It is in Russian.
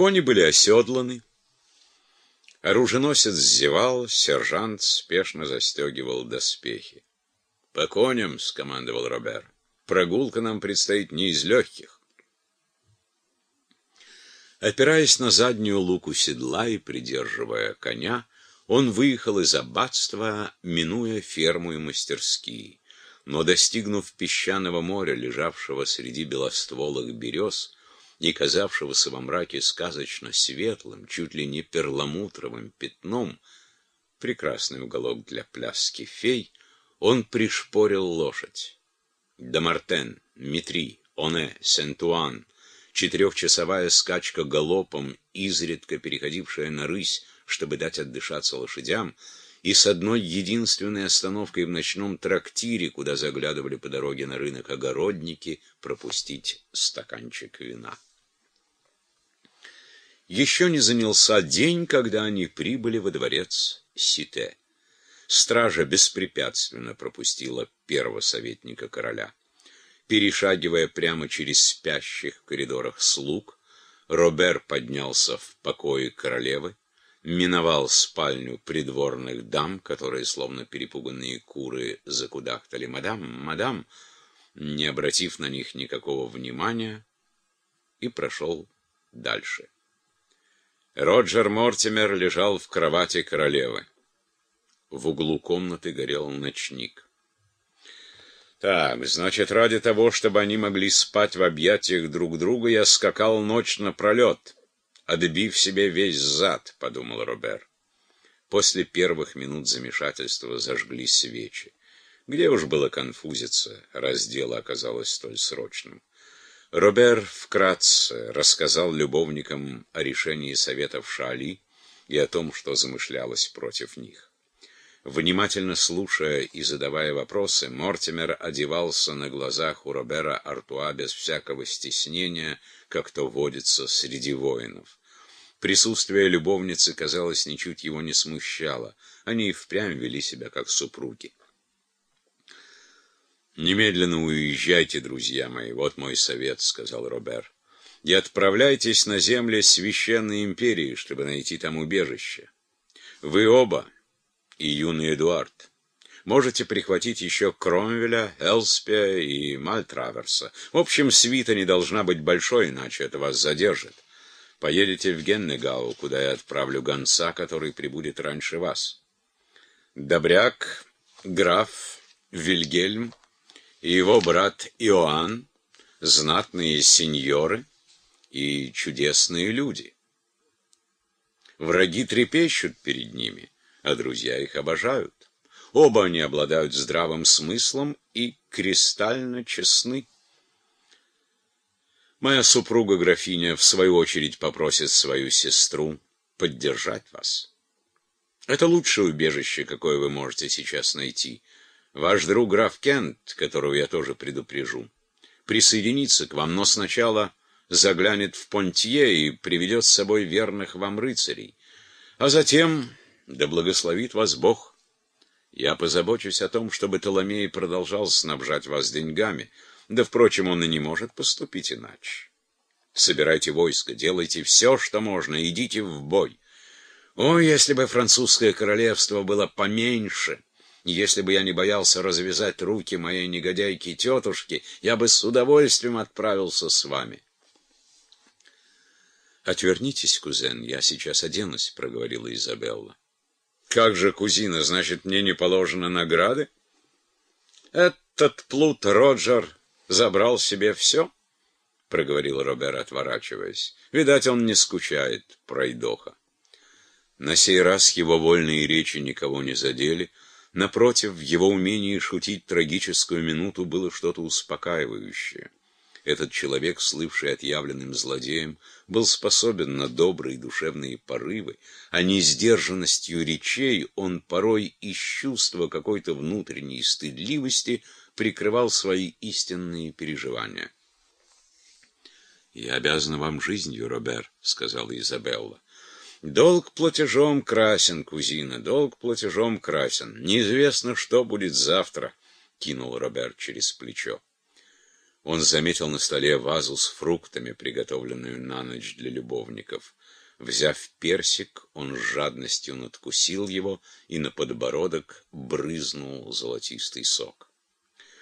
Кони были оседланы. Оруженосец зевал, сержант спешно застегивал доспехи. — По коням, — скомандовал Робер. — Прогулка нам предстоит не из легких. Опираясь на заднюю луку седла и придерживая коня, он выехал из аббатства, минуя ферму и мастерские. Но, достигнув песчаного моря, лежавшего среди белостволых берез, и казавшегося во мраке сказочно светлым, чуть ли не перламутровым пятном, прекрасный уголок для пляски фей, он пришпорил лошадь. Дамартен, Митри, Оне, Сентуан, четырехчасовая скачка галопом, изредка переходившая на рысь, чтобы дать отдышаться лошадям, и с одной единственной остановкой в ночном трактире, куда заглядывали по дороге на рынок огородники, пропустить стаканчик вина. Еще не занялся день, когда они прибыли во дворец Сите. Стража беспрепятственно пропустила первого советника короля. Перешагивая прямо через спящих в коридорах слуг, Робер поднялся в покое королевы, миновал спальню придворных дам, которые, словно перепуганные куры, закудахтали «Мадам, мадам!», не обратив на них никакого внимания, и прошел дальше. Роджер Мортимер лежал в кровати королевы. В углу комнаты горел ночник. Так, значит, ради того, чтобы они могли спать в объятиях друг друга, я скакал ночь напролет, отбив себе весь зад, — подумал Робер. После первых минут замешательства зажгли свечи. Где уж было конфузиться, раз дело оказалось столь срочным. Робер вкратце рассказал любовникам о решении советов Шали и о том, что замышлялось против них. Внимательно слушая и задавая вопросы, Мортимер одевался на глазах у Робера Артуа без всякого стеснения, как то водится среди воинов. Присутствие любовницы, казалось, ничуть его не смущало. Они и впрямь вели себя как супруги. «Немедленно уезжайте, друзья мои, вот мой совет», — сказал Робер. «И отправляйтесь на земли Священной Империи, чтобы найти там убежище. Вы оба, и юный Эдуард, можете прихватить еще Кромвеля, Элспия и Мальтраверса. В общем, свита не должна быть большой, иначе это вас задержит. Поедете в Геннегау, куда я отправлю гонца, который прибудет раньше вас. Добряк, граф, Вильгельм и его брат Иоанн, знатные сеньоры и чудесные люди. Враги трепещут перед ними, а друзья их обожают. Оба они обладают здравым смыслом и кристально честны. Моя супруга графиня в свою очередь попросит свою сестру поддержать вас. Это лучшее убежище, какое вы можете сейчас найти. Ваш друг граф Кент, которого я тоже предупрежу, присоединится к вам, но сначала заглянет в Понтье и приведет с собой верных вам рыцарей. А затем, да благословит вас Бог, я позабочусь о том, чтобы Толомей продолжал снабжать вас деньгами, да, впрочем, он и не может поступить иначе. Собирайте войско, делайте все, что можно, идите в бой. О, если бы французское королевство было поменьше! Если бы я не боялся развязать руки моей негодяйки тетушки, я бы с удовольствием отправился с вами. «Отвернитесь, кузен, я сейчас оденусь», — проговорила Изабелла. «Как же, кузина, значит, мне не положено награды?» «Этот плут Роджер забрал себе все?» — проговорил Робер, отворачиваясь. «Видать, он не скучает, пройдоха». На сей раз его вольные речи никого не задели, — Напротив, в его умении шутить трагическую минуту было что-то успокаивающее. Этот человек, слывший отъявленным злодеем, был способен на добрые душевные порывы, а не сдержанностью речей он порой из чувства какой-то внутренней стыдливости прикрывал свои истинные переживания. «Я обязана вам жизнью, Робер», — сказала Изабелла. Долг платежом красен, кузина, долг платежом красен. Неизвестно, что будет завтра, кинул Роберт через плечо. Он заметил на столе вазу с фруктами, приготовленную на ночь для любовников. Взяв персик, он с жадностью надкусил его и на подбородок брызнул золотистый сок.